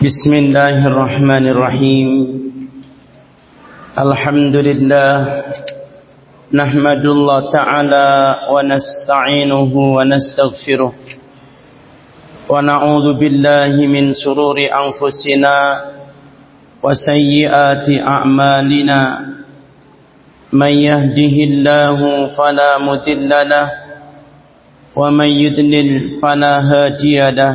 بسم الله الرحمن الرحيم الحمد لله نحمد الله تعالى ونستعينه ونستغفره ونعوذ بالله من سرور أنفسنا وسيئات أعمالنا من يهده الله فلا مذل له ومن يذلل فلا هادي له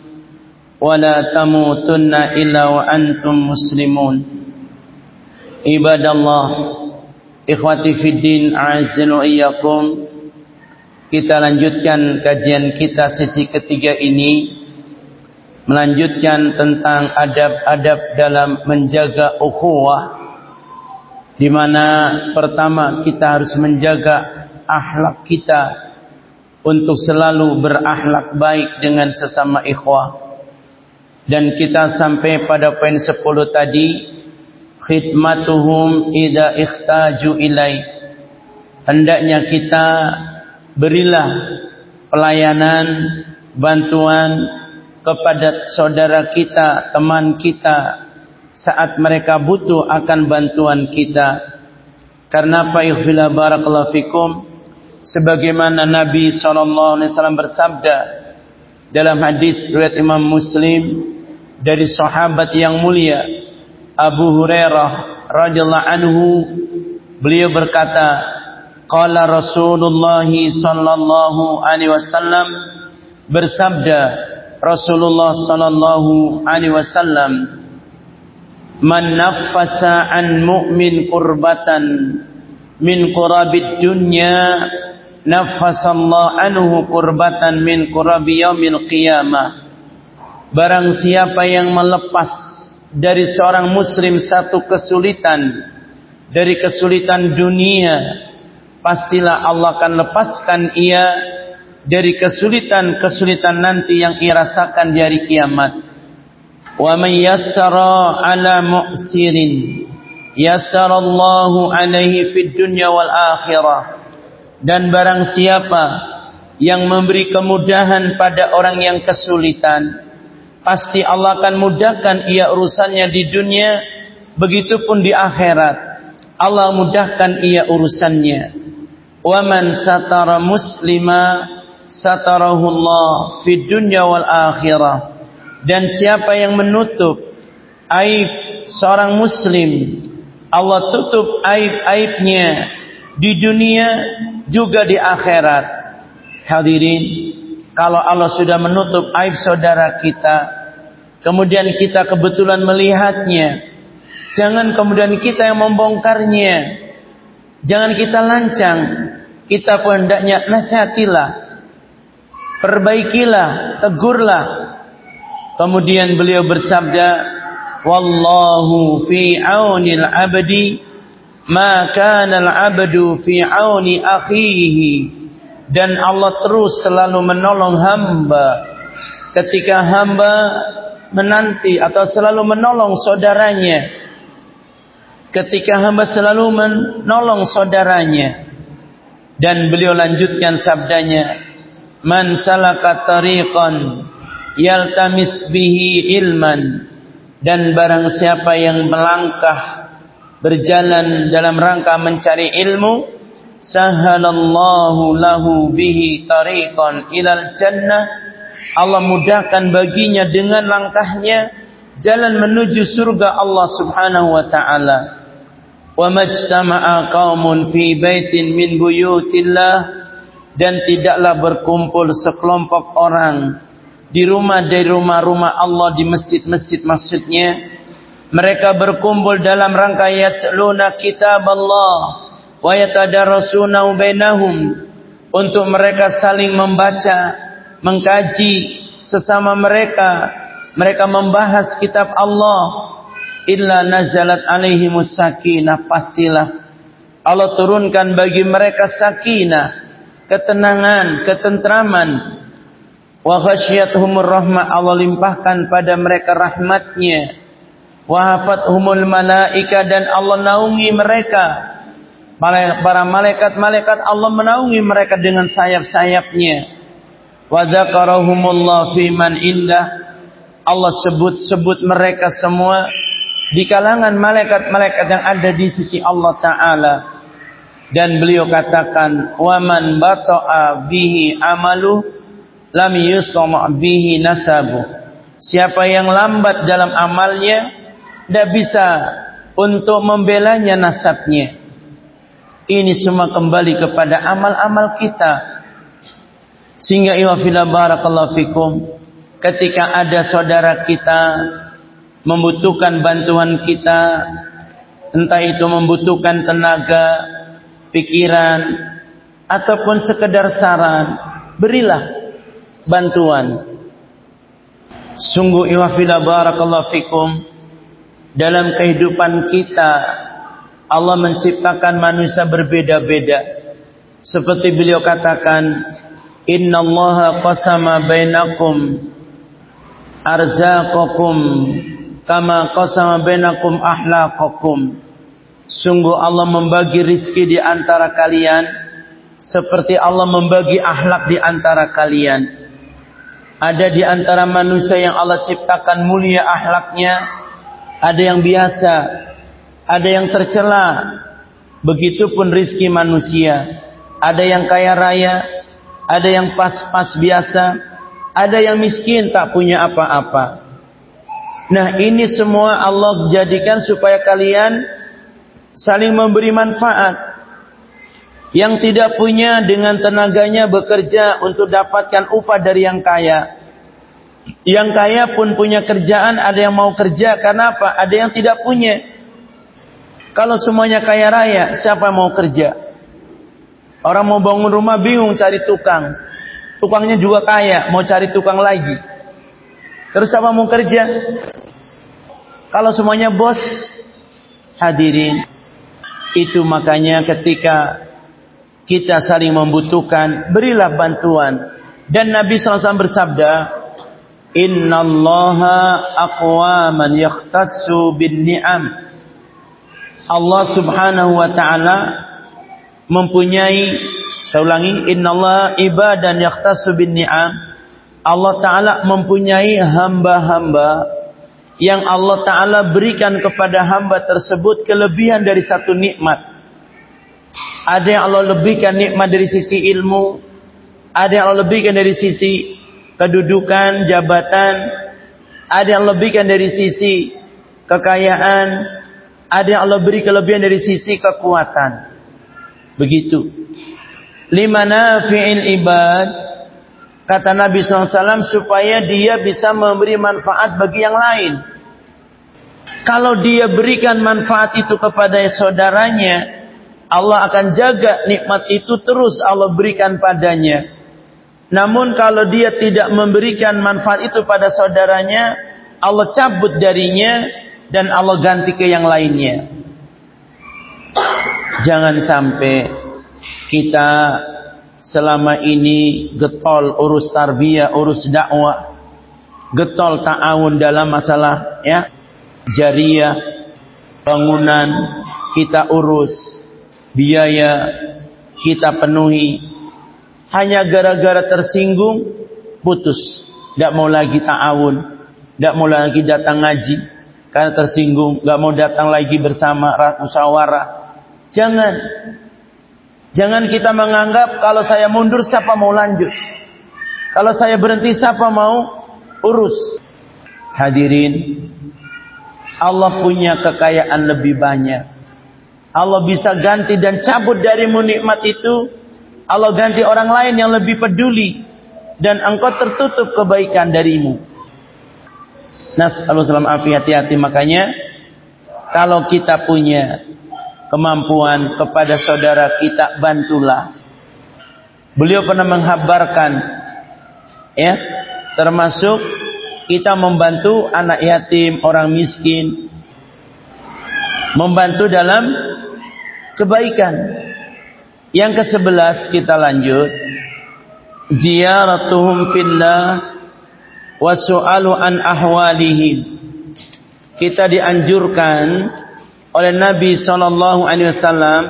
ولا تموتن إلا وأنتم مسلمون عباد الله إخوتي في الدين أعزل إياكم kita lanjutkan kajian kita sesi ketiga ini melanjutkan tentang adab-adab dalam menjaga ukhuwah di mana pertama kita harus menjaga akhlak kita untuk selalu berakhlak baik dengan sesama ikhwah dan kita sampai pada poin 10 tadi khidmatuhum idza ikhtaju ilai. Hendaknya kita berilah pelayanan bantuan kepada saudara kita teman kita saat mereka butuh akan bantuan kita. Karena apa ikhfila barakallahu fikum? Sebagaimana Nabi SAW bersabda dalam hadis riwayat Imam Muslim dari sahabat yang mulia Abu Hurairah radhiyallahu anhu beliau berkata qala Rasulullah sallallahu alaihi wasallam bersabda Rasulullah sallallahu alaihi wasallam man naffasa an mu'min qurbatan min qurabid dunya naffasallahu anhu qurbatan min qurabi yaumil qiyamah Barang siapa yang melepas dari seorang muslim satu kesulitan dari kesulitan dunia pastilah Allah akan lepaskan ia dari kesulitan-kesulitan nanti yang ia rasakan di hari kiamat. Wa man yassara ala mu'sirin yassarallahu alaihi fid dunya wal akhirah. Dan barang siapa yang memberi kemudahan pada orang yang kesulitan pasti Allah akan mudahkan ia urusannya di dunia begitupun di akhirat. Allah mudahkan ia urusannya. Wa man satara muslima satarahu Allah fid dunya wal akhirah. Dan siapa yang menutup aib seorang muslim Allah tutup aib-aibnya di dunia juga di akhirat. Hadirin kalau Allah sudah menutup aib saudara kita, kemudian kita kebetulan melihatnya, jangan kemudian kita yang membongkarnya. Jangan kita lancang, kita pun hendaknya nasihatilah, perbaikilah, tegurlah. Kemudian beliau bersabda, "Wallahu fi aunil abdi ma kana al-abdu fi auni akhihi." Dan Allah terus selalu menolong hamba. Ketika hamba menanti atau selalu menolong saudaranya. Ketika hamba selalu menolong saudaranya. Dan beliau lanjutkan sabdanya. Man salaka tariqan yaltamis bihi ilman. Dan barang siapa yang melangkah berjalan dalam rangka mencari ilmu sahalallahu lahu bihi tariqan ilal jannah. Allah mudahkan baginya dengan langkahnya jalan menuju surga Allah Subhanahu wa taala. Wa majtama'a qaumun fi baitin min buyutillah. Dan tidaklah berkumpul sekelompok orang di rumah dari rumah-rumah Allah di masjid-masjid maksudnya. Mereka berkumpul dalam rangka yatluna kitab Allah wa yatadarasuna bainahum untuk mereka saling membaca, mengkaji sesama mereka. Mereka membahas kitab Allah. Illa nazalat alaihimus sakinah pastilah Allah turunkan bagi mereka sakinah ketenangan ketentraman. Wa ghasyiyatuhumur rahmah Allah limpahkan pada mereka rahmatnya. Wa hafathumul malaika dan Allah naungi mereka para malaikat-malaikat Allah menaungi mereka dengan sayap-sayapnya. Wa dzakarahumullah fi man indah Allah sebut-sebut mereka semua di kalangan malaikat-malaikat yang ada di sisi Allah taala. Dan beliau katakan waman bata'a bihi amalu lam yusma bihi nasabu. Siapa yang lambat dalam amalnya tidak bisa untuk membelanya nasabnya ini semua kembali kepada amal-amal kita. Sehingga iwafillah barakallahu fikum ketika ada saudara kita membutuhkan bantuan kita entah itu membutuhkan tenaga pikiran ataupun sekedar saran berilah bantuan. Sungguh iwafila barakallahu fikum dalam kehidupan kita Allah menciptakan manusia berbeda-beda. Seperti beliau katakan innallaha qasama bainakum arzaqakum kama qasama bainakum ahlaqakum. Sungguh Allah membagi rizki di antara kalian seperti Allah membagi akhlak di antara kalian. Ada di antara manusia yang Allah ciptakan mulia akhlaknya ada yang biasa ada yang tercela begitupun rizki manusia ada yang kaya raya ada yang pas-pas biasa ada yang miskin tak punya apa-apa. Nah ini semua Allah jadikan supaya kalian saling memberi manfaat. Yang tidak punya dengan tenaganya bekerja untuk dapatkan upah dari yang kaya. Yang kaya pun punya kerjaan, ada yang mau kerja, karena apa? Ada yang tidak punya. Kalau semuanya kaya raya, siapa yang mau kerja? Orang mau bangun rumah bingung cari tukang. Tukangnya juga kaya, mau cari tukang lagi. Terus apa mau kerja? Kalau semuanya bos, hadirin. Itu makanya ketika kita saling membutuhkan, berilah bantuan. Dan Nabi SAW bersabda, Inna allaha aqwaman yakhtassu bin ni'am. Allah subhanahu wa ta'ala mempunyai saya ulangi, innallaha ibadan yakhtassu bin ni'am. Allah taala mempunyai hamba-hamba yang Allah taala berikan kepada hamba tersebut kelebihan dari satu nikmat. Ada yang Allah lebihkan nikmat dari sisi ilmu, ada yang Allah lebihkan dari sisi kedudukan, jabatan, ada yang lebihkan dari sisi kekayaan, ada yang Allah beri kelebihan dari sisi kekuatan. Begitu. Lima fi'il ibad. Kata Nabi SAW supaya dia bisa memberi manfaat bagi yang lain. Kalau dia berikan manfaat itu kepada saudaranya Allah akan jaga nikmat itu terus Allah berikan padanya. Namun kalau dia tidak memberikan manfaat itu pada saudaranya Allah cabut darinya dan Allah ganti ke yang lainnya. Jangan sampai kita selama ini getol urus tarbiyah, urus dakwah, getol ta'awun dalam masalah ya jariah, bangunan kita urus, biaya kita penuhi. Hanya gara-gara tersinggung putus, tidak mau lagi ta'awun, tidak mau lagi datang ngaji karena tersinggung, nggak mau datang lagi bersama musyawarah. Jangan Jangan kita menganggap kalau saya mundur siapa mau lanjut. Kalau saya berhenti siapa mau urus. Hadirin, Allah punya kekayaan lebih banyak. Allah bisa ganti dan cabut dari nikmat itu. Allah ganti orang lain yang lebih peduli. Dan engkau tertutup kebaikan darimu. Nas, salam hati-hati makanya. Kalau kita punya kemampuan kepada saudara kita bantulah. Beliau pernah menghabarkan ya, termasuk kita membantu anak yatim, orang miskin, membantu dalam kebaikan. Yang ke-11 kita lanjut. Ziyaratuhum fillah wa su'alu an ahwalihim. Kita dianjurkan oleh Nabi sallallahu alaihi wasallam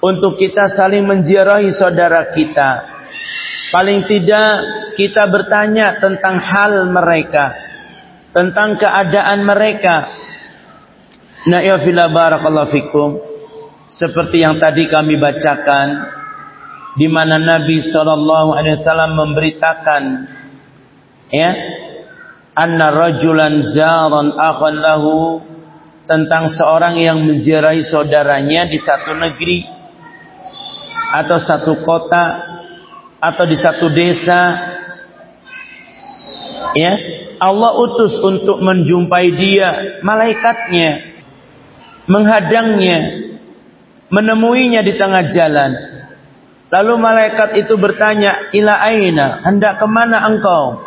untuk kita saling menziarahi saudara kita Paling tidak kita bertanya tentang hal mereka, tentang keadaan mereka. Nah, ya fila barakallahu fikum. Seperti yang tadi kami bacakan di mana Nabi sallallahu alaihi wasallam memberitakan ya. Anna rajulan zaran akhan lahu tentang seorang yang menziarahi saudaranya di satu negeri. Atau satu kota. Atau di satu desa. Ya. Allah utus untuk menjumpai dia malaikatnya menghadangnya menemuinya di tengah jalan. Lalu malaikat itu bertanya ila aina? Hendak ke mana engkau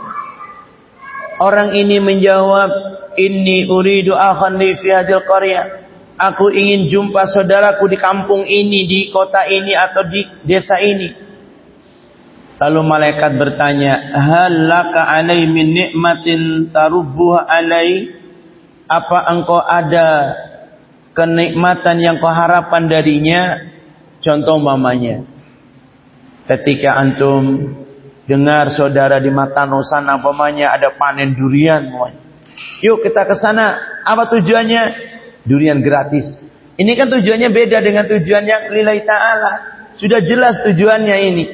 orang ini menjawab inni uridu akhan li fi hadil qaryah aku ingin jumpa saudaraku di kampung ini di kota ini atau di desa ini Lalu malaikat bertanya, "Hal laka alai min nikmatin tarubbuha alai?" Apa engkau ada kenikmatan yang kau harapkan darinya? Contoh mamanya. Ketika antum dengar saudara di Matano sana mamanya ada panen durian, Yuk kita ke sana. Apa tujuannya? Durian gratis. Ini kan tujuannya beda dengan tujuan yang lillahi ta'ala. Sudah jelas tujuannya ini.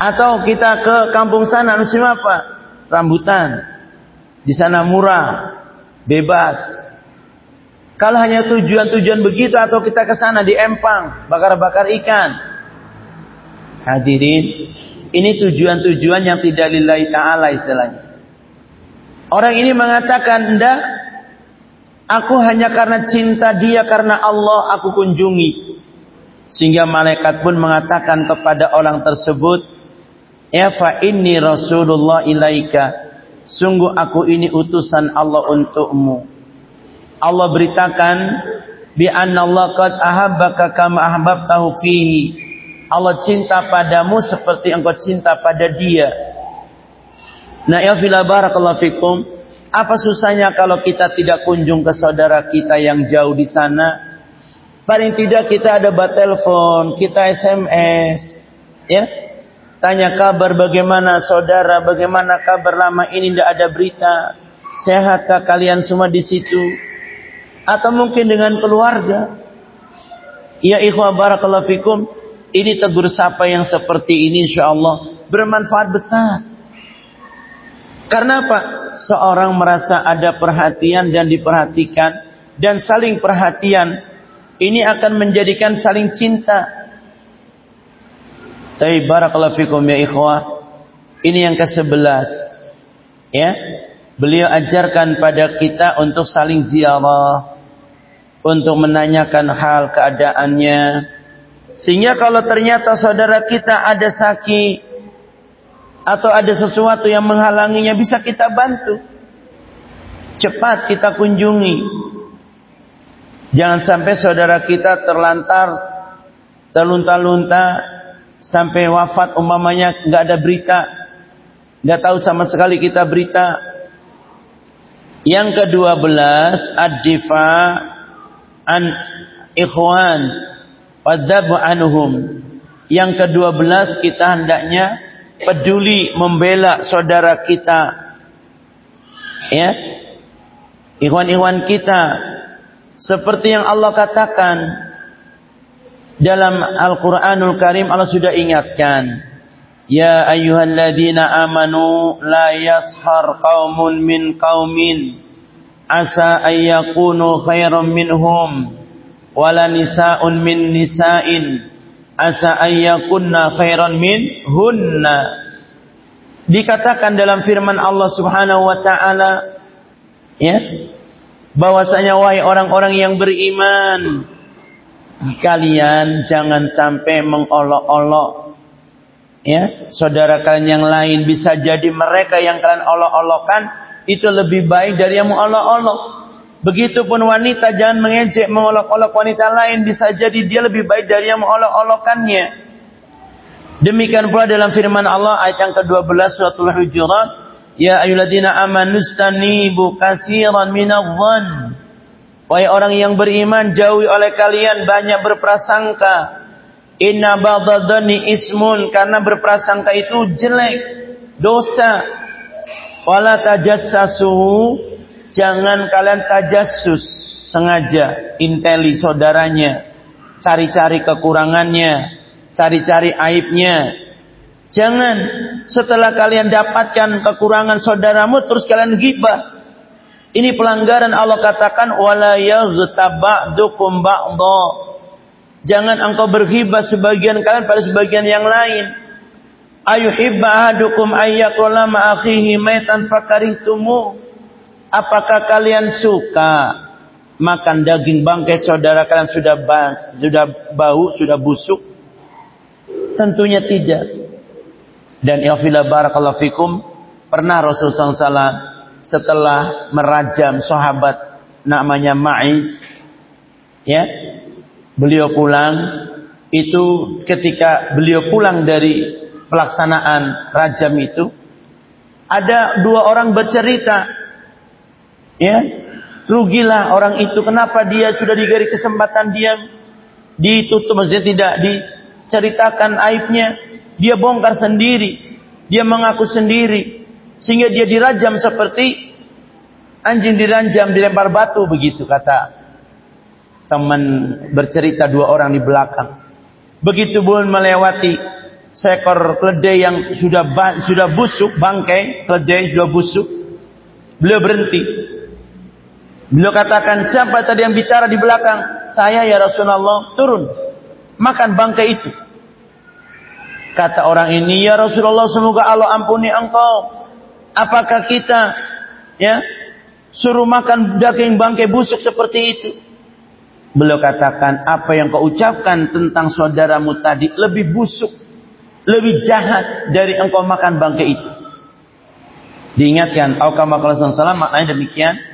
Atau kita ke kampung sana musim apa? Rambutan. Di sana murah, bebas. Kalau hanya tujuan-tujuan begitu atau kita ke sana di empang, bakar-bakar ikan. Hadirin, ini tujuan-tujuan yang tidak lillahi ta'ala istilahnya. Orang ini mengatakan, enggak, aku hanya karena cinta dia, karena Allah aku kunjungi. Sehingga malaikat pun mengatakan kepada orang tersebut, Ya fa inni Rasulullah ilaika. Sungguh aku ini utusan Allah untukmu. Allah beritakan bi anna Allah qad ahabbaka kama ahbabtahu fihi. Allah cinta padamu seperti engkau cinta pada dia. Nah, ya fila barakallahu fikum. Apa susahnya kalau kita tidak kunjung ke saudara kita yang jauh di sana? Paling tidak kita ada telepon, kita SMS, ya. Tanya kabar bagaimana saudara, bagaimana kabar lama ini tidak ada berita. Sehatkah kalian semua di situ? Atau mungkin dengan keluarga? Ya ikhwah barakallahu fikum. Ini tegur sapa yang seperti ini insyaallah bermanfaat besar. Karena apa? Seorang merasa ada perhatian dan diperhatikan dan saling perhatian ini akan menjadikan saling cinta tapi barakallahu fikum ya ikhwah. Ini yang ke-11. Ya. Beliau ajarkan pada kita untuk saling ziarah, untuk menanyakan hal keadaannya. Sehingga kalau ternyata saudara kita ada sakit atau ada sesuatu yang menghalanginya bisa kita bantu. Cepat kita kunjungi. Jangan sampai saudara kita terlantar, terlunta-lunta, sampai wafat umpamanya nggak ada berita, nggak tahu sama sekali kita berita. Yang kedua belas ad-difa an ikhwan wadabu anhum. Yang kedua belas kita hendaknya peduli membela saudara kita. Ya. Ikhwan-ikhwan kita seperti yang Allah katakan dalam Al-Quranul Karim Allah sudah ingatkan. Ya ayyuhalladzina amanu la yashar qaumun min qaumin asa ayyakunu khairan minhum wala nisa'un min nisa'in. Asa ayyakunna khairan min hunna. Dikatakan dalam firman Allah Subhanahu wa taala ya bahwasanya wahai orang-orang yang beriman kalian jangan sampai mengolok-olok ya. Saudara kalian yang lain bisa jadi mereka yang kalian olok-olokan itu lebih baik dari yang mengolok-olok Begitupun wanita jangan mengejek mengolok-olok wanita lain bisa jadi dia lebih baik dari yang mengolok-olokannya. Demikian pula dalam firman Allah ayat yang ke-12 suratul Hujurat, ya ayyuhalladzina amanu stanibu katsiran minadh-dhann. Wahai orang yang beriman, jauhi oleh kalian banyak berprasangka. Inna ba'dadhani ismun karena berprasangka itu jelek, dosa. Wala tajassasu Jangan kalian tajassus sengaja inteli saudaranya, cari-cari kekurangannya, cari-cari aibnya. Jangan setelah kalian dapatkan kekurangan saudaramu terus kalian gibah. Ini pelanggaran Allah katakan wala yaghtaba'dukum ba'dha. Jangan engkau berghibah sebagian kalian pada sebagian yang lain. Ayuhibba ahadukum ayyakula ma'akhihi maitan fakarihtumu. Apakah kalian suka makan daging bangkai saudara kalian sudah bas, sudah bau, sudah busuk? Tentunya tidak. Dan ilfila barakallahu fikum pernah Rasulullah SAW setelah merajam sahabat namanya Ma'iz ya beliau pulang itu ketika beliau pulang dari pelaksanaan rajam itu ada dua orang bercerita Ya, rugilah orang itu. Kenapa dia sudah diberi kesempatan dia ditutup, maksudnya tidak diceritakan aibnya. Dia bongkar sendiri, dia mengaku sendiri, sehingga dia dirajam seperti anjing diranjam, dilempar batu begitu kata teman bercerita dua orang di belakang. Begitu pun melewati seekor keledai yang sudah sudah busuk, bangkai keledai sudah busuk. Beliau berhenti, Beliau katakan, siapa tadi yang bicara di belakang? Saya ya Rasulullah, turun. Makan bangkai itu. Kata orang ini, ya Rasulullah semoga Allah ampuni engkau. Apakah kita ya suruh makan daging bangkai busuk seperti itu? Beliau katakan, apa yang kau ucapkan tentang saudaramu tadi lebih busuk, lebih jahat dari engkau makan bangkai itu. Diingatkan, Al-Qamah maknanya demikian.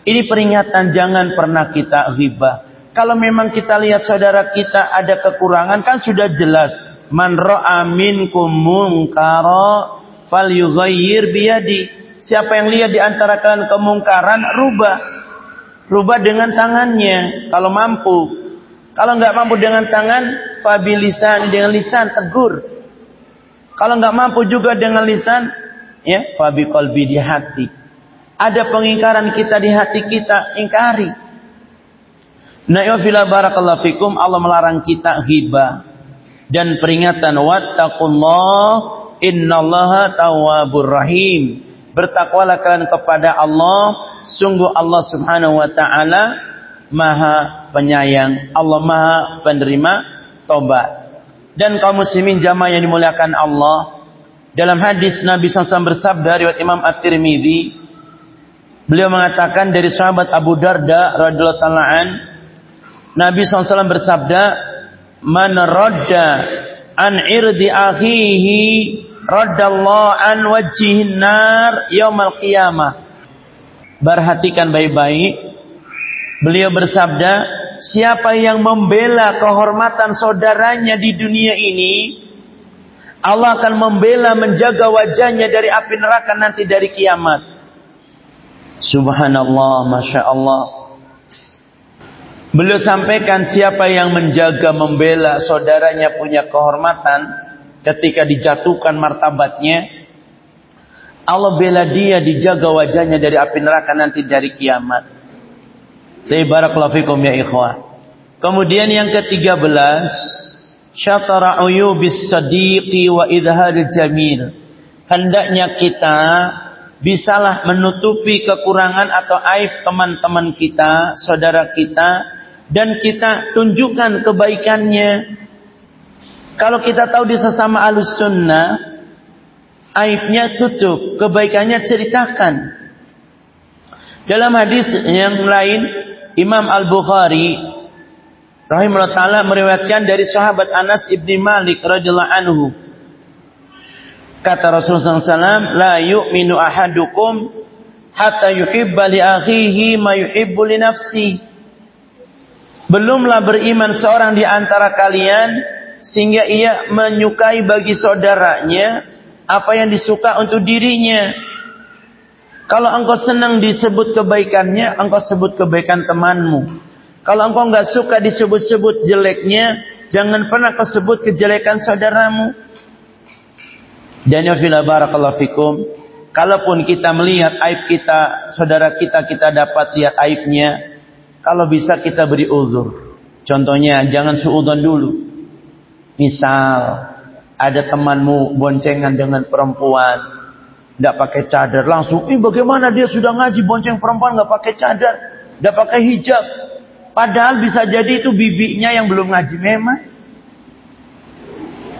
Ini peringatan jangan pernah kita ghibah. Kalau memang kita lihat saudara kita ada kekurangan kan sudah jelas. Man ra'a minkum munkara falyughayyir biyadi. Siapa yang lihat di antara kalian kemungkaran, rubah. Rubah dengan tangannya kalau mampu. Kalau nggak mampu dengan tangan, fabilisan dengan lisan tegur. Kalau nggak mampu juga dengan lisan, ya, fabi qalbi di hati ada pengingkaran kita di hati kita, ingkari. Na'yufila barakallahu fikum, Allah melarang kita ghibah. Dan peringatan, wattaqullah innallaha tawwabur rahim. Bertakwalah kalian kepada Allah, sungguh Allah subhanahu wa ta'ala maha penyayang. Allah maha penerima tobat. Dan kaum muslimin jamaah yang dimuliakan Allah, dalam hadis Nabi SAW bersabda riwayat Imam At-Tirmidzi Beliau mengatakan dari sahabat Abu Darda radhiyallahu taala an Nabi SAW bersabda, "Man radda an irdi akhihi raddallahu an wajhihin nar yaumal qiyamah." Perhatikan baik-baik. Beliau bersabda, siapa yang membela kehormatan saudaranya di dunia ini, Allah akan membela menjaga wajahnya dari api neraka nanti dari kiamat. Subhanallah, Masya Allah. Beliau sampaikan siapa yang menjaga membela saudaranya punya kehormatan ketika dijatuhkan martabatnya. Allah bela dia dijaga wajahnya dari api neraka nanti dari kiamat. Barakallahu fikum ya ikhwah. Kemudian yang ke-13, syatara uyubis sadiqi wa idharil jamil. Hendaknya kita bisalah menutupi kekurangan atau aib teman-teman kita, saudara kita, dan kita tunjukkan kebaikannya. Kalau kita tahu di sesama alus sunnah, aibnya tutup, kebaikannya ceritakan. Dalam hadis yang lain, Imam Al-Bukhari rahimahullah taala meriwayatkan dari sahabat Anas ibni Malik radhiyallahu anhu Kata Rasulullah SAW, La yu'minu ahadukum hatta yuhibba li akhihi ma yuhibbu li nafsi. Belumlah beriman seorang di antara kalian sehingga ia menyukai bagi saudaranya apa yang disuka untuk dirinya. Kalau engkau senang disebut kebaikannya, engkau sebut kebaikan temanmu. Kalau engkau nggak suka disebut-sebut jeleknya, jangan pernah kau sebut kejelekan saudaramu. Dan ya fila barakallahu fikum. Kalaupun kita melihat aib kita, saudara kita, kita dapat lihat aibnya. Kalau bisa kita beri uzur. Contohnya, jangan suudon dulu. Misal, ada temanmu boncengan dengan perempuan. Tidak pakai cadar. Langsung, ini bagaimana dia sudah ngaji bonceng perempuan nggak pakai cadar. Tidak pakai hijab. Padahal bisa jadi itu bibinya yang belum ngaji memang.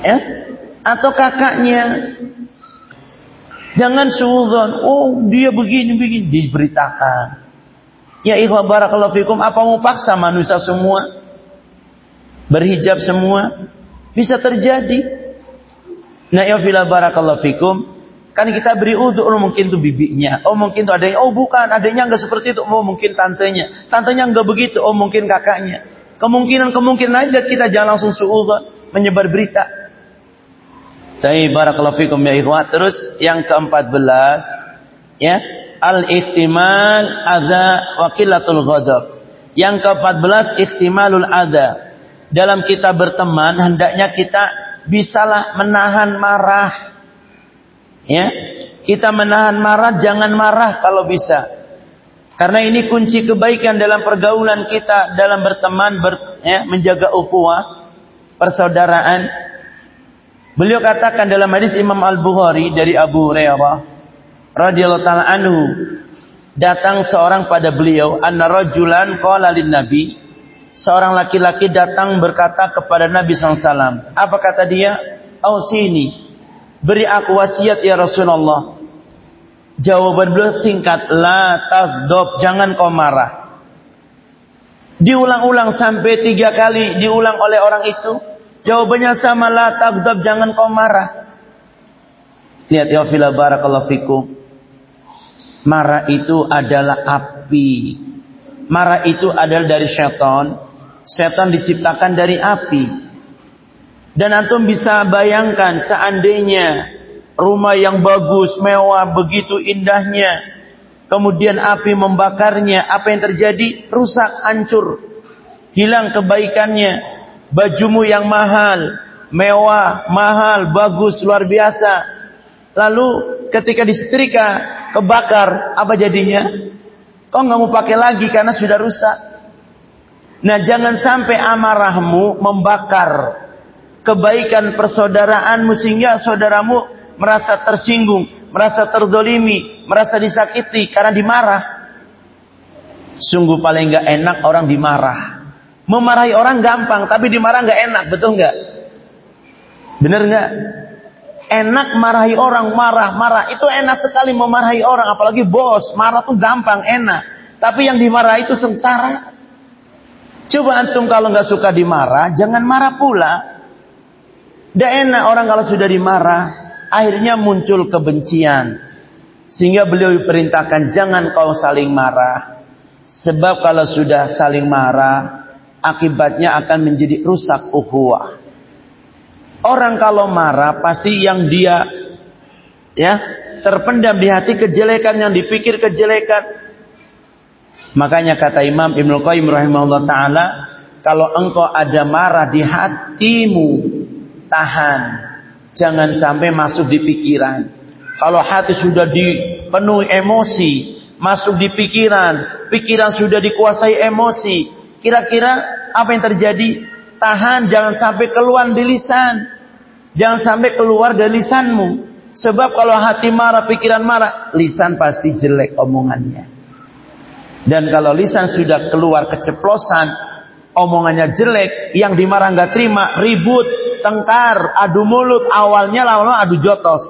Ya, atau kakaknya. Jangan suudzon, oh dia begini begini diberitakan. Ya ikhwah barakallahu fikum, apa mau paksa manusia semua berhijab semua? Bisa terjadi. Nah ya barakallahu fikum, kan kita beri udur oh, mungkin itu bibinya, oh mungkin itu adanya, oh bukan adanya nggak seperti itu, oh mungkin tantenya, tantenya nggak begitu, oh mungkin kakaknya. Kemungkinan kemungkinan aja kita jangan langsung suudzon menyebar berita. Tapi barakallahu fikum ya ikhwat. Terus yang ke-14 ya, al-ihtimal adza wa qillatul ghadab. Yang ke-14 ihtimalul adza. Dalam kita berteman hendaknya kita bisalah menahan marah. Ya. Kita menahan marah, jangan marah kalau bisa. Karena ini kunci kebaikan dalam pergaulan kita dalam berteman, ber, ya, menjaga ukhuwah, persaudaraan. Beliau katakan dalam hadis Imam Al-Bukhari dari Abu Hurairah radhiyallahu taala anhu datang seorang pada beliau anna rajulan qala nabi. Seorang laki-laki datang berkata kepada Nabi SAW apa kata dia? Sini beri aku wasiat ya Rasulullah. Jawaban beliau singkat la tasdob jangan kau marah. Diulang-ulang sampai tiga kali diulang oleh orang itu Jawabannya sama la tagdab jangan kau marah. Lihat ya fila barakallahu fikum. Marah itu adalah api. Marah itu adalah dari syaitan. Setan diciptakan dari api. Dan antum bisa bayangkan seandainya rumah yang bagus, mewah, begitu indahnya. Kemudian api membakarnya. Apa yang terjadi? Rusak, hancur. Hilang kebaikannya bajumu yang mahal, mewah, mahal, bagus, luar biasa. Lalu ketika disetrika, kebakar, apa jadinya? Kau nggak mau pakai lagi karena sudah rusak. Nah jangan sampai amarahmu membakar kebaikan persaudaraanmu sehingga saudaramu merasa tersinggung, merasa terdolimi, merasa disakiti karena dimarah. Sungguh paling nggak enak orang dimarah. Memarahi orang gampang, tapi dimarah nggak enak, betul nggak? Bener nggak? Enak marahi orang, marah, marah. Itu enak sekali memarahi orang, apalagi bos. Marah tuh gampang, enak. Tapi yang dimarah itu sengsara. Coba antum kalau nggak suka dimarah, jangan marah pula. Tidak enak orang kalau sudah dimarah, akhirnya muncul kebencian. Sehingga beliau perintahkan jangan kau saling marah. Sebab kalau sudah saling marah, akibatnya akan menjadi rusak ukhuwah. Orang kalau marah pasti yang dia ya terpendam di hati kejelekan yang dipikir kejelekan. Makanya kata Imam Ibnu Qayyim rahimahullah taala, kalau engkau ada marah di hatimu, tahan. Jangan sampai masuk di pikiran. Kalau hati sudah dipenuhi emosi, masuk di pikiran, pikiran sudah dikuasai emosi, Kira-kira apa yang terjadi? Tahan, jangan sampai keluar di lisan. Jangan sampai keluar dari lisanmu. Sebab kalau hati marah, pikiran marah, lisan pasti jelek omongannya. Dan kalau lisan sudah keluar keceplosan, omongannya jelek, yang dimarah nggak terima, ribut, tengkar, adu mulut, awalnya lama-lama adu jotos.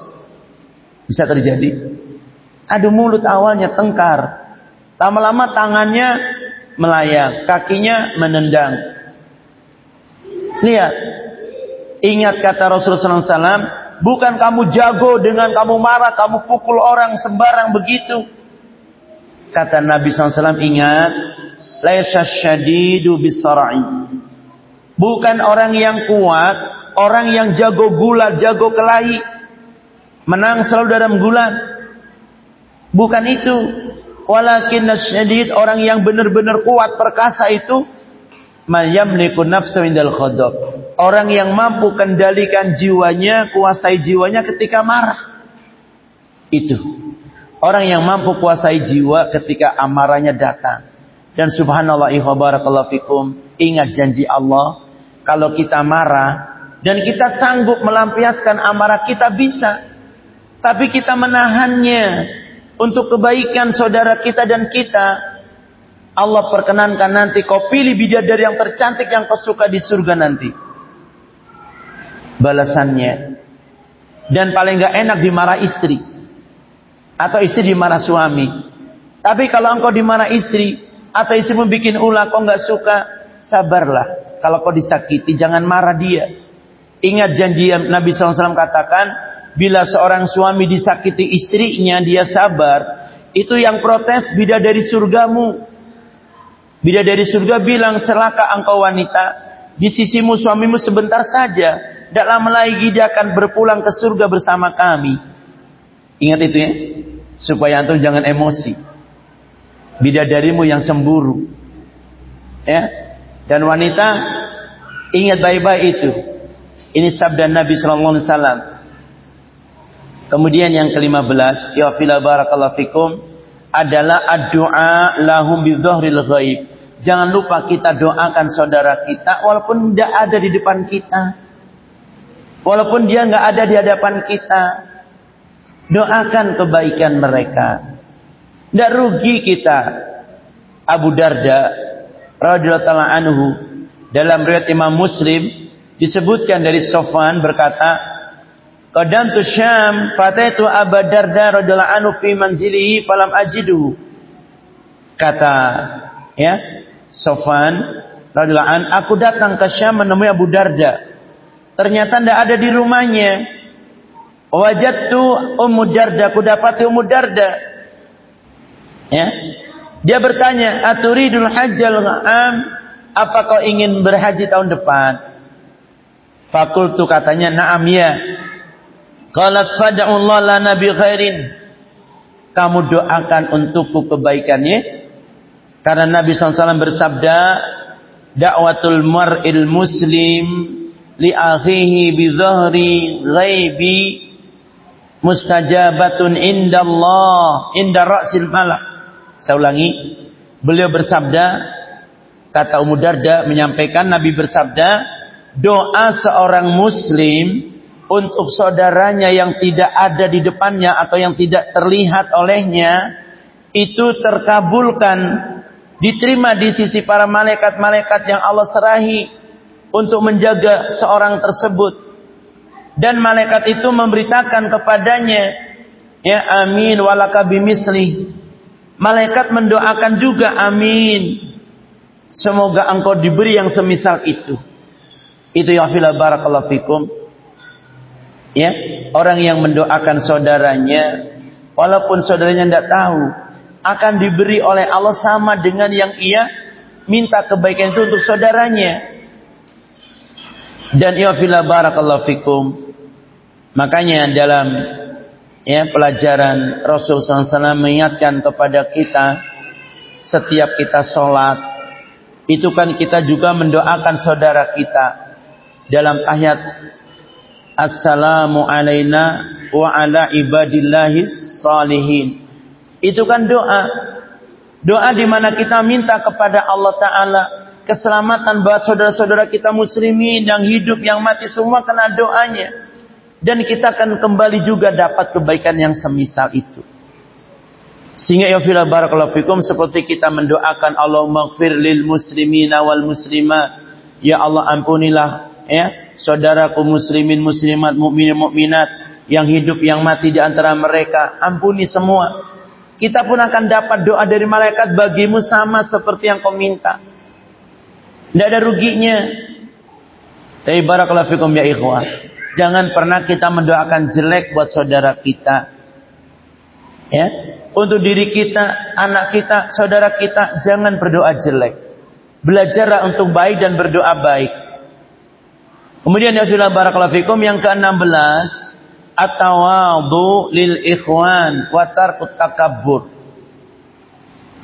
Bisa terjadi. Adu mulut awalnya tengkar. Lama-lama tangannya melayang, kakinya menendang. Lihat, ingat kata Rasulullah SAW, Bukan kamu jago dengan kamu marah, kamu pukul orang sembarang begitu. Kata Nabi SAW ingat, Laisa syadidu bisara'i. Bukan orang yang kuat, orang yang jago gulat, jago kelahi. Menang selalu dalam gulat. Bukan itu. Walakin syadid orang yang benar-benar kuat perkasa itu man nafsu indal khadab. Orang yang mampu kendalikan jiwanya, kuasai jiwanya ketika marah. Itu. Orang yang mampu kuasai jiwa ketika amarahnya datang. Dan subhanallah barakallahu fikum, ingat janji Allah, kalau kita marah dan kita sanggup melampiaskan amarah kita bisa. Tapi kita menahannya untuk kebaikan saudara kita dan kita. Allah perkenankan nanti kau pilih bidadari yang tercantik yang kau suka di surga nanti. Balasannya. Dan paling gak enak dimarah istri. Atau istri dimarah suami. Tapi kalau engkau dimarah istri. Atau istri membuat ulah kau gak suka. Sabarlah. Kalau kau disakiti jangan marah dia. Ingat janji Nabi SAW katakan bila seorang suami disakiti istrinya dia sabar, itu yang protes bidadari surgamu. Bidadari surga bilang celaka engkau wanita, di sisimu suamimu sebentar saja, tidak lama lagi dia akan berpulang ke surga bersama kami. Ingat itu ya, supaya antum jangan emosi. Bidadarimu yang cemburu. Ya. Dan wanita ingat baik-baik itu. Ini sabda Nabi sallallahu alaihi wasallam. Kemudian yang kelima belas, ya fila barakallahu fikum, adalah doa lahum bidhahril ghaib. Jangan lupa kita doakan saudara kita walaupun tidak ada di depan kita. Walaupun dia nggak ada di hadapan kita. Doakan kebaikan mereka. Tidak rugi kita. Abu Darda radhiyallahu anhu dalam riwayat Imam Muslim disebutkan dari Sofan berkata, Qadam tu Syam, fataitu Abu Darda radhiyallahu anhu fi manzilihi falam ajidu. Kata ya, Sofan radhiyallahu an, aku datang ke Syam menemui Abu Darda. Ternyata tidak ada di rumahnya. Wajadtu Ummu Darda, aku dapati Ummu Darda. Ya. Dia bertanya, "Aturidul hajjal am? Apa kau ingin berhaji tahun depan?" Fakultu katanya, "Na'am ya." Qalat fad'ullah lana bi khairin. Kamu doakan untukku kebaikannya. Karena Nabi SAW bersabda, Da'watul mar'il muslim li akhihi bi dhahri ghaibi mustajabatun indallah inda ra'sil malak. Saya ulangi. Beliau bersabda, kata Ummu Darda menyampaikan Nabi bersabda, doa seorang muslim untuk saudaranya yang tidak ada di depannya atau yang tidak terlihat olehnya itu terkabulkan. Diterima di sisi para malaikat-malaikat yang Allah serahi untuk menjaga seorang tersebut. Dan malaikat itu memberitakan kepadanya ya amin walaka bimisli. Malaikat mendoakan juga amin. Semoga engkau diberi yang semisal itu. Itu ya fila barakallahu fikum ya orang yang mendoakan saudaranya walaupun saudaranya tidak tahu akan diberi oleh Allah sama dengan yang ia minta kebaikan itu untuk saudaranya. Dan ya fila barakallahu fikum. Makanya dalam ya pelajaran Rasul SAW mengingatkan kepada kita setiap kita sholat itu kan kita juga mendoakan saudara kita. Dalam ayat Assalamu alaina wa ala ibadillahi salihin. Itu kan doa. Doa di mana kita minta kepada Allah Ta'ala keselamatan buat saudara-saudara kita muslimin yang hidup, yang mati semua kena doanya. Dan kita akan kembali juga dapat kebaikan yang semisal itu. Sehingga ya fila barakallahu fikum seperti kita mendoakan Allah maghfir lil muslimina wal muslimat. Ya Allah ampunilah ya saudaraku muslimin muslimat mukminin mukminat yang hidup yang mati di antara mereka ampuni semua kita pun akan dapat doa dari malaikat bagimu sama seperti yang kau minta tidak ada ruginya tapi barakallahu fikum ya ikhwah Jangan pernah kita mendoakan jelek buat saudara kita. Ya, untuk diri kita, anak kita, saudara kita, jangan berdoa jelek. Belajarlah untuk baik dan berdoa baik. Kemudian ya sudah barakallahu fikum yang ke-16 at-tawadhu lil ikhwan wa tarkut takabbur.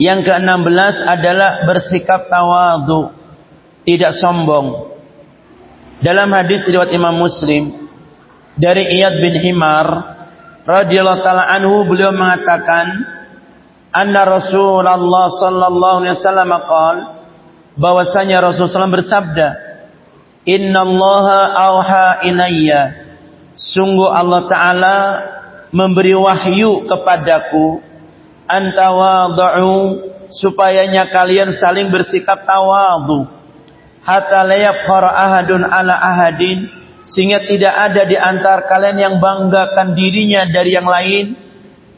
Yang ke-16 adalah bersikap tawadhu, tidak sombong. Dalam hadis riwayat Imam Muslim dari Iyad bin Himar radhiyallahu taala anhu beliau mengatakan anna Rasulullah sallallahu alaihi wasallam qaal bahwasanya Rasulullah SAW bersabda Inna Allah auha ilayya. Sungguh Allah taala memberi wahyu kepadaku. Antawadhu supayanya kalian saling bersikap tawadhu hatta la yafkhara ahadun ala ahadin. Sehingga tidak ada di antar kalian yang banggakan dirinya dari yang lain.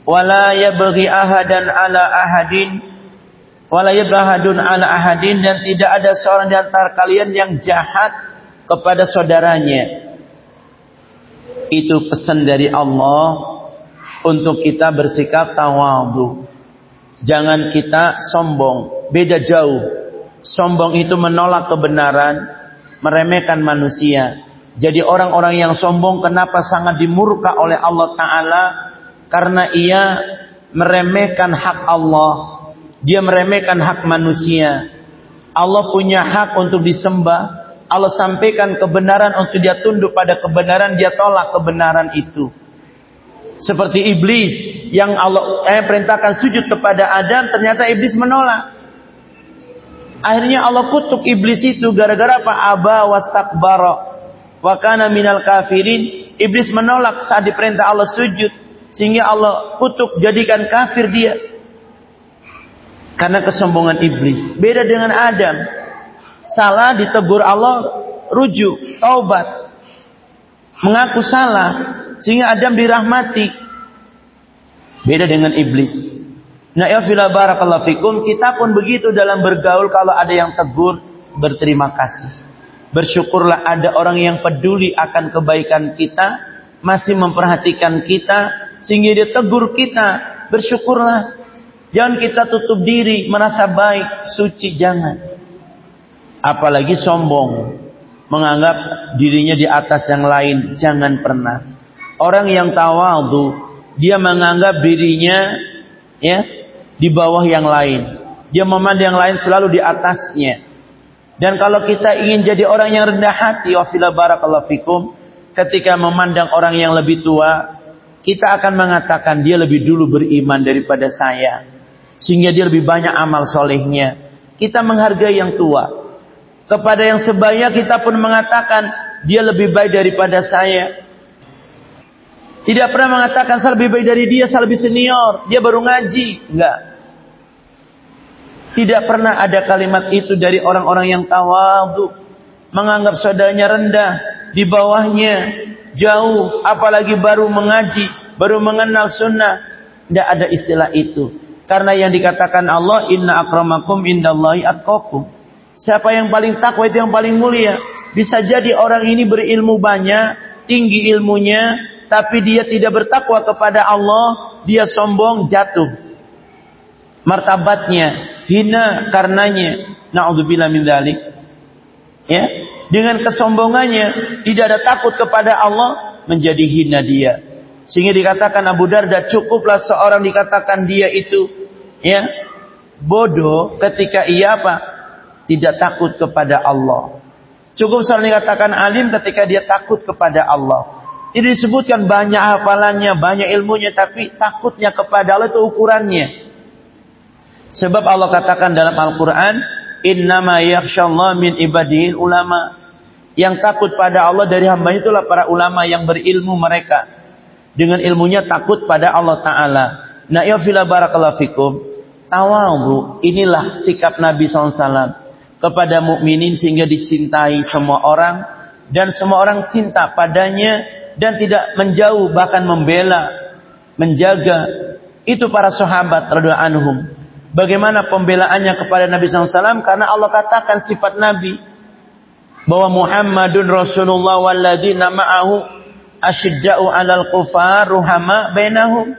Wala yabghi ahadan ala ahadin. Wala yabghadun ala ahadin. Dan tidak ada seorang di antara kalian yang jahat kepada saudaranya itu pesan dari Allah untuk kita bersikap tawadhu jangan kita sombong beda jauh Sombong itu menolak kebenaran, meremehkan manusia. Jadi orang-orang yang sombong kenapa sangat dimurka oleh Allah Ta'ala? Karena ia meremehkan hak Allah. Dia meremehkan hak manusia. Allah punya hak untuk disembah. Allah sampaikan kebenaran untuk dia tunduk pada kebenaran. Dia tolak kebenaran itu. Seperti iblis yang Allah eh, perintahkan sujud kepada Adam. Ternyata iblis menolak. Akhirnya Allah kutuk iblis itu gara-gara apa? Aba wastakbara wa kana minal kafirin. Iblis menolak saat diperintah Allah sujud sehingga Allah kutuk jadikan kafir dia. Karena kesombongan iblis. Beda dengan Adam. Salah ditegur Allah, rujuk, taubat. Mengaku salah sehingga Adam dirahmati. Beda dengan iblis. Nah, ya fila barakallahu fikum, kita pun begitu dalam bergaul kalau ada yang tegur, berterima kasih. Bersyukurlah ada orang yang peduli akan kebaikan kita, masih memperhatikan kita, sehingga dia tegur kita, bersyukurlah. Jangan kita tutup diri, merasa baik, suci, jangan. Apalagi sombong, menganggap dirinya di atas yang lain, jangan pernah. Orang yang tawadu, dia menganggap dirinya ya di bawah yang lain. Dia memandang yang lain selalu di atasnya. Dan kalau kita ingin jadi orang yang rendah hati, wafila barakallahu fikum, ketika memandang orang yang lebih tua, kita akan mengatakan dia lebih dulu beriman daripada saya. Sehingga dia lebih banyak amal solehnya. Kita menghargai yang tua. Kepada yang sebaya kita pun mengatakan dia lebih baik daripada saya. Tidak pernah mengatakan saya lebih baik dari dia, saya lebih senior, dia baru ngaji. Enggak. Tidak pernah ada kalimat itu dari orang-orang yang tawadu. Menganggap saudaranya rendah. Di bawahnya. Jauh. Apalagi baru mengaji. Baru mengenal sunnah. Tidak ada istilah itu. Karena yang dikatakan Allah. Inna akramakum indallahi atqakum. Siapa yang paling takwa itu yang paling mulia. Bisa jadi orang ini berilmu banyak. Tinggi ilmunya. Tapi dia tidak bertakwa kepada Allah. Dia sombong jatuh. Martabatnya hina karenanya. Nauzubillah min dzalik. Ya, dengan kesombongannya tidak ada takut kepada Allah menjadi hina dia. Sehingga dikatakan Abu Darda cukuplah seorang dikatakan dia itu ya bodoh ketika ia apa? Tidak takut kepada Allah. Cukup seorang dikatakan alim ketika dia takut kepada Allah. Ini disebutkan banyak hafalannya, banyak ilmunya, tapi takutnya kepada Allah itu ukurannya. Sebab Allah katakan dalam Al-Quran, Innama yakshallah min ibadihin ulama. Yang takut pada Allah dari hamba itulah para ulama yang berilmu mereka. Dengan ilmunya takut pada Allah Ta'ala. Nah ya fila barakallahu fikum. Inilah sikap Nabi SAW kepada mukminin sehingga dicintai semua orang dan semua orang cinta padanya dan tidak menjauh bahkan membela, menjaga itu para sahabat radhiyallahu anhum Bagaimana pembelaannya kepada Nabi SAW? Karena Allah katakan sifat Nabi. Bahwa Muhammadun Rasulullah walladzina ma'ahu asyidda'u 'alal kufar ruhama bainahum.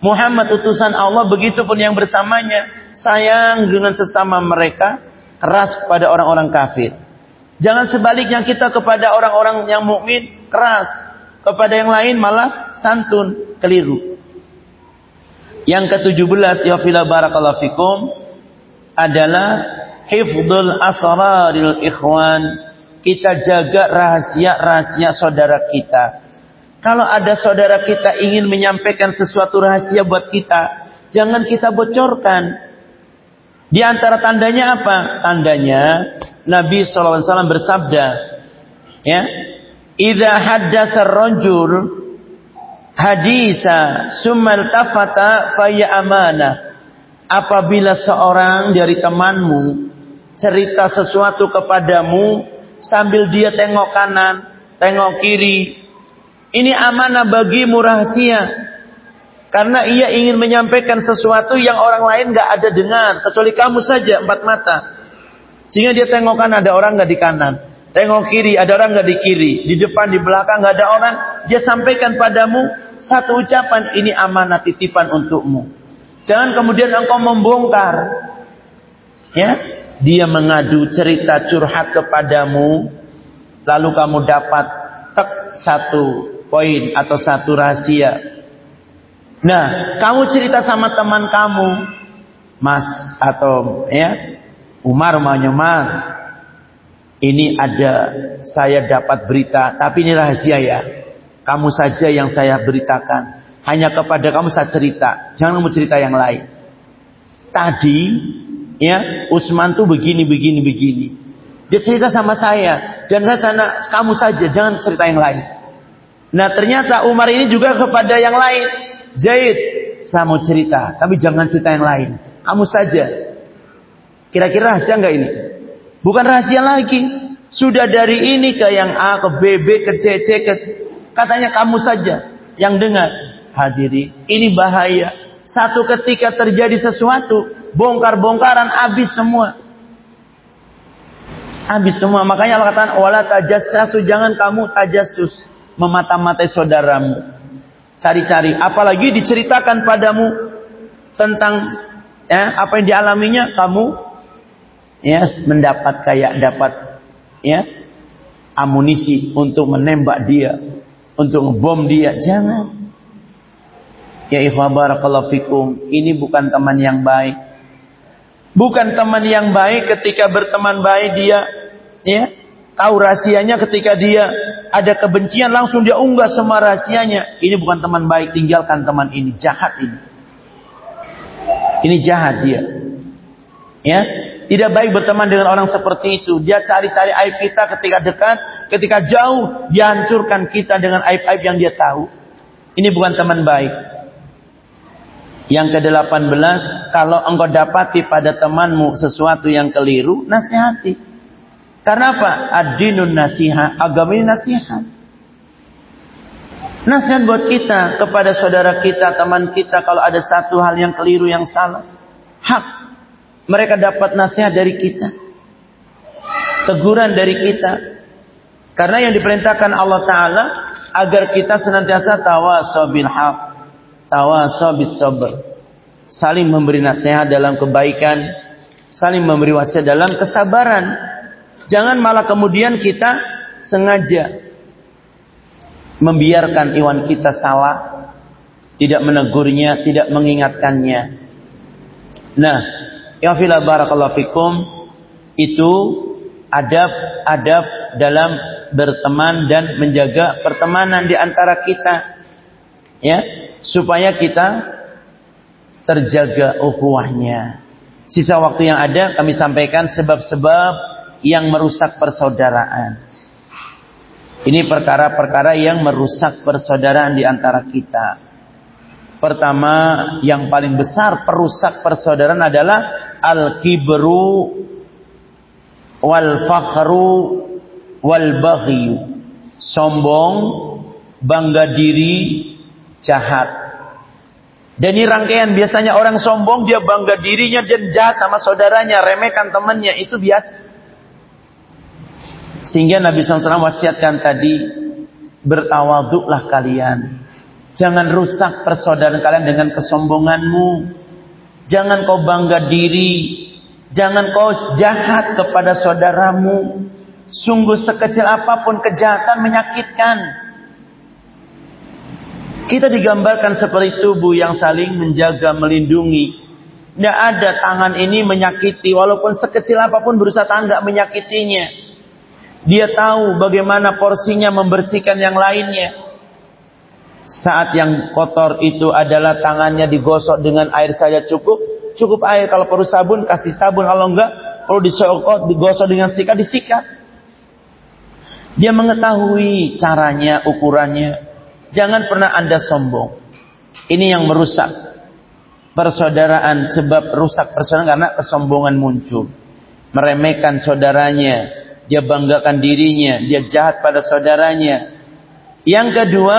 Muhammad utusan Allah begitu pun yang bersamanya sayang dengan sesama mereka, keras kepada orang-orang kafir. Jangan sebaliknya kita kepada orang-orang yang mukmin keras, kepada yang lain malah santun, keliru. Yang ke-17 ya fila barakallahu fikum adalah hifdzul asraril ikhwan. Kita jaga rahasia-rahasia saudara kita. Kalau ada saudara kita ingin menyampaikan sesuatu rahasia buat kita, jangan kita bocorkan. Di antara tandanya apa? Tandanya Nabi SAW bersabda, ya, "Idza haddasa rajul hadisa summal tafata faya amana." Apabila seorang dari temanmu cerita sesuatu kepadamu sambil dia tengok kanan, tengok kiri, ini amanah bagimu rahasia. Karena ia ingin menyampaikan sesuatu yang orang lain gak ada dengar. Kecuali kamu saja empat mata. Sehingga dia tengok kanan ada orang gak di kanan. Tengok kiri ada orang gak di kiri. Di depan, di belakang gak ada orang. Dia sampaikan padamu satu ucapan. Ini amanah titipan untukmu. Jangan kemudian engkau membongkar. Ya, dia mengadu cerita curhat kepadamu. Lalu kamu dapat tek satu poin atau satu rahasia. Nah, kamu cerita sama teman kamu, Mas atau ya, Umar maunya. Ini ada saya dapat berita, tapi ini rahasia ya. Kamu saja yang saya beritakan. Hanya kepada kamu saya cerita, jangan kamu cerita yang lain. Tadi ya, Usman tuh begini begini begini. Dia cerita sama saya dan saya sana kamu saja, jangan cerita yang lain. Nah, ternyata Umar ini juga kepada yang lain. Zaid, saya mau cerita, tapi jangan cerita yang lain. Kamu saja. Kira-kira rahasia enggak ini? Bukan rahasia lagi. Sudah dari ini ke yang A, ke B, B, ke C, C, ke... Katanya kamu saja yang dengar. Hadiri, ini bahaya. Satu ketika terjadi sesuatu, bongkar-bongkaran habis semua. Habis semua. Makanya Allah katakan, wala tajassasu, jangan kamu tajassus. Memata-matai saudaramu. Cari-cari. Apalagi diceritakan padamu tentang ya, apa yang dialaminya, kamu ya mendapat kayak dapat ya amunisi untuk menembak dia, untuk ngebom dia. Jangan. Ya ikhwah barakallahu fikum, ini bukan teman yang baik. Bukan teman yang baik ketika berteman baik dia ya tahu rahasianya ketika dia ada kebencian langsung dia unggah semua rahasianya. Ini bukan teman baik, tinggalkan teman ini, jahat ini. Ini jahat dia. Ya, tidak baik berteman dengan orang seperti itu. Dia cari-cari aib kita ketika dekat, ketika jauh, dia hancurkan kita dengan aib-aib yang dia tahu. Ini bukan teman baik. Yang ke-18, kalau engkau dapati pada temanmu sesuatu yang keliru, nasihati. Karena apa? Ad-dinun nasihat, agama ini nasihat. Nasihat buat kita, kepada saudara kita, teman kita, kalau ada satu hal yang keliru, yang salah. Hak mereka dapat nasihat dari kita. Teguran dari kita. Karena yang diperintahkan Allah Ta'ala agar kita senantiasa tawasobil haq. Tawasobis sabr. Saling memberi nasihat dalam kebaikan. Saling memberi wasiat dalam kesabaran. Jangan malah kemudian kita sengaja membiarkan iwan kita salah, tidak menegurnya, tidak mengingatkannya. Nah, Ya fila barakallahu fikum itu adab-adab dalam berteman dan menjaga pertemanan di antara kita. Ya, supaya kita terjaga ukhuwahnya. Sisa waktu yang ada kami sampaikan sebab-sebab yang merusak persaudaraan. Ini perkara-perkara yang merusak persaudaraan di antara kita. Pertama, yang paling besar perusak persaudaraan adalah al-kibru wal fakhru wal baghi sombong bangga diri jahat. Dan ini rangkaian. Biasanya orang sombong dia bangga dirinya dan jahat sama saudaranya remehkan temannya. Itu biasa sehingga Nabi SAW wasiatkan tadi Bertawaduklah kalian. Jangan rusak persaudaraan kalian dengan kesombonganmu. Jangan kau bangga diri. Jangan kau jahat kepada saudaramu. Sungguh sekecil apa pun kejahatan menyakitkan. Kita digambarkan seperti tubuh yang saling menjaga, melindungi. Tidak ada tangan ini menyakiti, walaupun sekecil apa pun berusaha tangan menyakitinya. Dia tahu bagaimana porsinya membersihkan yang lainnya. Saat yang kotor itu adalah tangannya digosok dengan air saja cukup. Cukup air. Kalau perlu sabun, kasih sabun. Kalau enggak, perlu disokot, digosok dengan sikat, disikat. Dia mengetahui caranya, ukurannya. Jangan pernah anda sombong. Ini yang merusak persaudaraan. Sebab rusak persaudaraan karena kesombongan muncul. Meremehkan saudaranya. Dia banggakan dirinya. Dia jahat pada saudaranya. Yang kedua,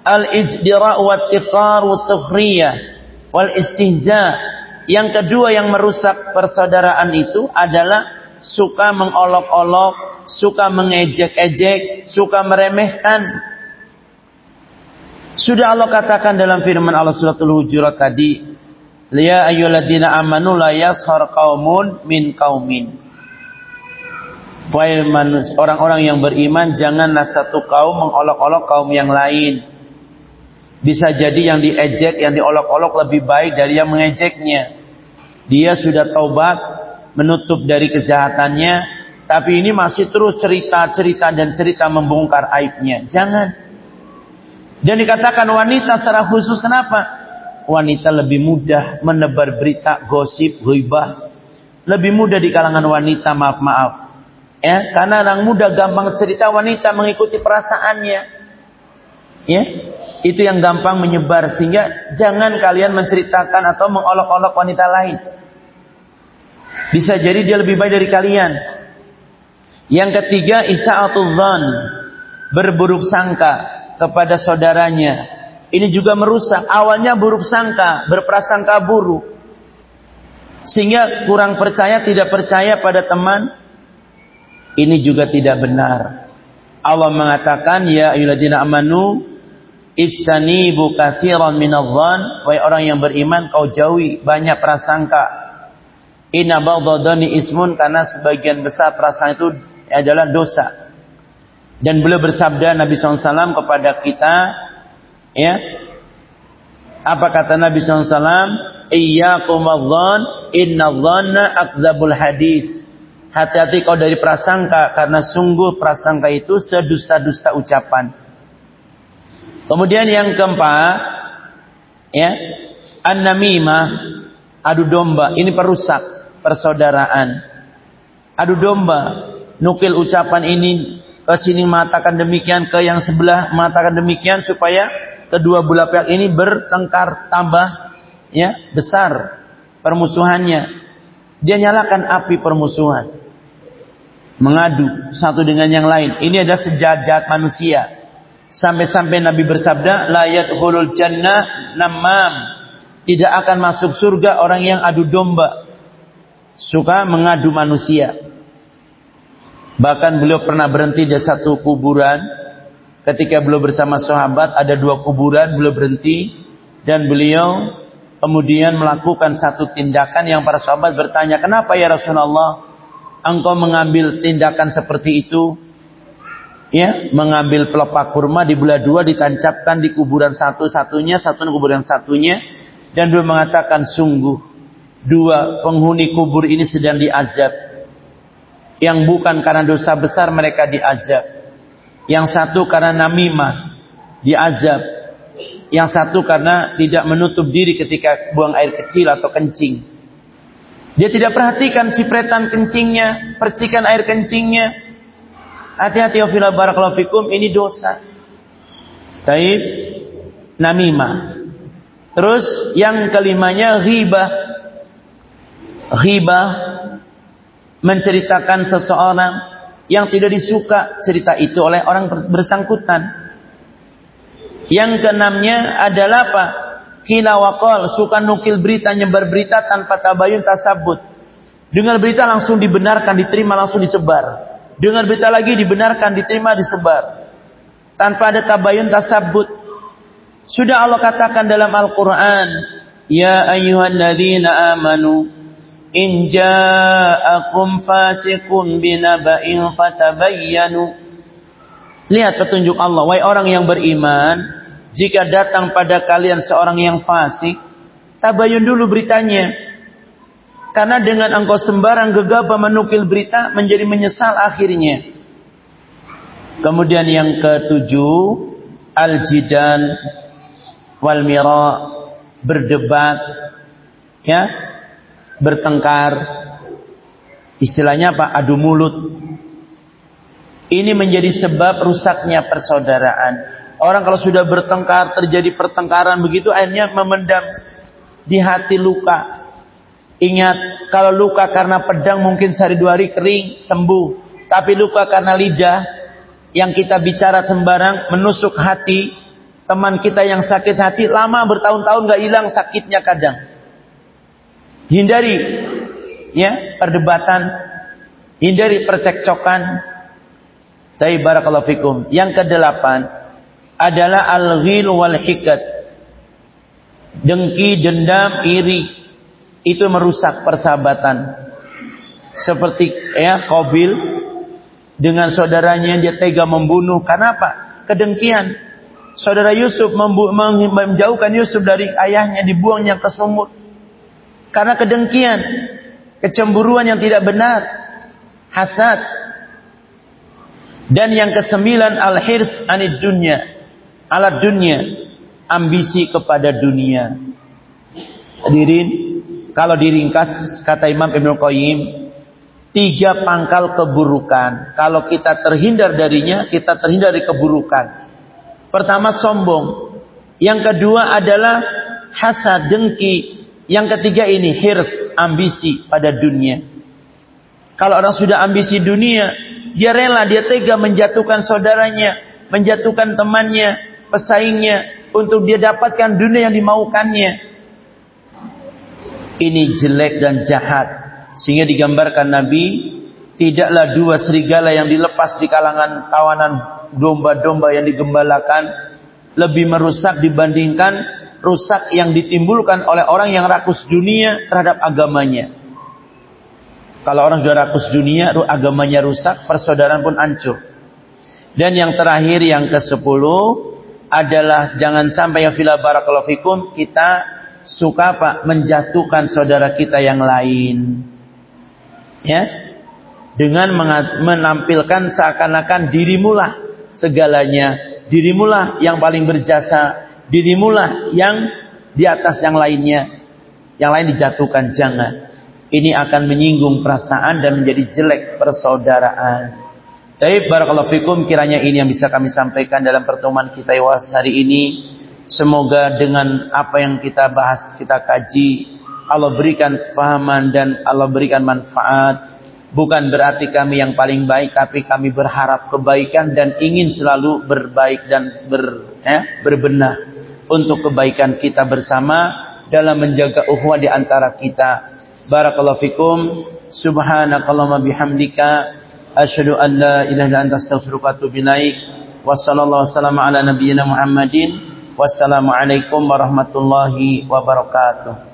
al-ijdira wa tiqar wa wal istihza. Yang kedua yang merusak persaudaraan itu adalah suka mengolok-olok, suka mengejek-ejek, suka meremehkan. Sudah Allah katakan dalam firman Allah suratul Hujurat tadi, "Ya ayyuhalladzina amanu la yashar qaumun min qaumin." Orang-orang yang beriman, janganlah satu kaum mengolok-olok kaum yang lain. Bisa jadi yang diejek, yang diolok-olok lebih baik dari yang mengejeknya. Dia sudah taubat, menutup dari kejahatannya, tapi ini masih terus cerita-cerita dan cerita membongkar aibnya. Jangan. Dan dikatakan wanita secara khusus kenapa? Wanita lebih mudah menebar berita, gosip, huibah. Lebih mudah di kalangan wanita, maaf-maaf. Ya, karena anak muda gampang cerita wanita mengikuti perasaannya. Ya, itu yang gampang menyebar sehingga jangan kalian menceritakan atau mengolok-olok wanita lain. Bisa jadi dia lebih baik dari kalian. Yang ketiga, isa'atul dzan, berburuk sangka kepada saudaranya. Ini juga merusak. Awalnya buruk sangka, berprasangka buruk. Sehingga kurang percaya, tidak percaya pada teman. Ini juga tidak benar. Allah mengatakan, Ya ayyuhalladzina amanu Ijtanibu katsiran minadh-dhann, wahai orang yang beriman kau jauhi banyak prasangka. Inna ba'dadani ismun karena sebagian besar prasangka itu adalah dosa. Dan beliau bersabda Nabi SAW kepada kita, ya, apa kata Nabi SAW? Iyyakum wadh inna dhanna akdzabul hadis. Hati-hati kau dari prasangka karena sungguh prasangka itu sedusta-dusta ucapan. Kemudian yang keempat, ya, an-namimah, adu domba. Ini perusak persaudaraan. Adu domba, nukil ucapan ini ke sini mengatakan demikian, ke yang sebelah mengatakan demikian supaya kedua belah pihak ini bertengkar tambah ya besar permusuhannya. Dia nyalakan api permusuhan. Mengadu satu dengan yang lain. Ini adalah sejahat manusia. Sampai-sampai Nabi bersabda, la yadkhulul jannah namam. Tidak akan masuk surga orang yang adu domba. Suka mengadu manusia. Bahkan beliau pernah berhenti di satu kuburan. Ketika beliau bersama sahabat, ada dua kuburan, beliau berhenti. Dan beliau kemudian melakukan satu tindakan yang para sahabat bertanya, kenapa ya Rasulullah? Engkau mengambil tindakan seperti itu ya mengambil pelepah kurma di belah dua ditancapkan di kuburan satu satunya satu kuburan satunya dan dua mengatakan sungguh dua penghuni kubur ini sedang diazab. Yang bukan karena dosa besar mereka diazab. Yang satu karena namimah diazab. Yang satu karena tidak menutup diri ketika buang air kecil atau kencing dia tidak perhatikan cipretan kencingnya percikan air kencingnya Hati-hati ya fila barakallahu fikum ini dosa. Taib namimah. Terus yang kelimanya ghibah. Ghibah menceritakan seseorang yang tidak disuka cerita itu oleh orang bersangkutan. Yang keenamnya adalah apa? Kila wakol, suka nukil berita, nyebar berita tanpa tabayun tasabut. Dengar berita langsung dibenarkan, diterima langsung disebar. Dengar berita lagi dibenarkan, diterima, disebar. tanpa ada tabayun tasabut. Sudah Allah katakan dalam Al-Qur'an, "Ya ayyuhalladzina amanu in ja'akum fasiqun binaba'in fatabayyanu." Lihat petunjuk Allah, wahai orang yang beriman, jika datang pada kalian seorang yang fasik, tabayun dulu beritanya. Karena dengan engkau sembarang gegabah menukil berita menjadi menyesal akhirnya. Kemudian yang ketujuh, al-jidan wal mira berdebat ya, bertengkar. Istilahnya apa? Adu mulut. Ini menjadi sebab rusaknya persaudaraan. Orang kalau sudah bertengkar, terjadi pertengkaran begitu, akhirnya memendam di hati luka. Ingat, kalau luka karena pedang mungkin sehari dua hari kering, sembuh. Tapi luka karena lidah, yang kita bicara sembarang menusuk hati teman kita yang sakit hati lama bertahun-tahun gak hilang sakitnya kadang hindari ya perdebatan hindari percekcokan tapi barakallahu fikum yang kedelapan adalah al-ghil wal hikat dengki dendam iri itu merusak persahabatan seperti ya Qabil dengan saudaranya dia tega membunuh. Karena apa? Kedengkian. Saudara Yusuf menjauhkan Yusuf dari ayahnya dibuangnya ke sumur. Karena kedengkian, kecemburuan yang tidak benar, hasad. Dan yang kesembilan al-hirs anid dunya, alat dunia, ambisi kepada dunia. Hadirin, kalau diringkas kata Imam Ibnu Qayyim, Tiga pangkal keburukan. Kalau kita terhindar darinya, kita terhindar dari keburukan. Pertama sombong. Yang kedua adalah hasad, dengki. Yang ketiga ini hirs, ambisi pada dunia. Kalau orang sudah ambisi dunia, dia rela, dia tega menjatuhkan saudaranya, menjatuhkan temannya, pesaingnya, untuk dia dapatkan dunia yang dimaukannya. Ini jelek dan jahat. Sehingga digambarkan Nabi tidaklah dua serigala yang dilepas di kalangan kawanan domba-domba yang digembalakan lebih merusak dibandingkan rusak yang ditimbulkan oleh orang yang rakus dunia terhadap agamanya. Kalau orang sudah rakus dunia, agamanya rusak, persaudaraan pun hancur. Dan yang terakhir yang ke-10 adalah jangan sampai ya fila barakallahu fikum kita suka Pak menjatuhkan saudara kita yang lain. Ya? Dengan menampilkan seakan-akan dirimulah segalanya. Dirimulah yang paling berjasa. Dirimulah yang di atas yang lainnya. Yang lain dijatuhkan jangan. Ini akan menyinggung perasaan dan menjadi jelek persaudaraan tapi barakallahu fikum kiranya ini yang bisa kami sampaikan dalam pertemuan kita hari ini semoga dengan apa yang kita bahas kita kaji Allah berikan pahaman dan Allah berikan manfaat. Bukan berarti kami yang paling baik, tapi kami berharap kebaikan dan ingin selalu berbaik dan ber, eh, berbenah untuk kebaikan kita bersama dalam menjaga uhwah di antara kita. Barakallahu fikum. Subhanakallahumma bihamdika asyhadu an la ilaha illa anta astaghfiruka wa atubu ilaik. Wassallallahu wasallam ala nabiyyina Muhammadin. Wassalamualaikum warahmatullahi wabarakatuh.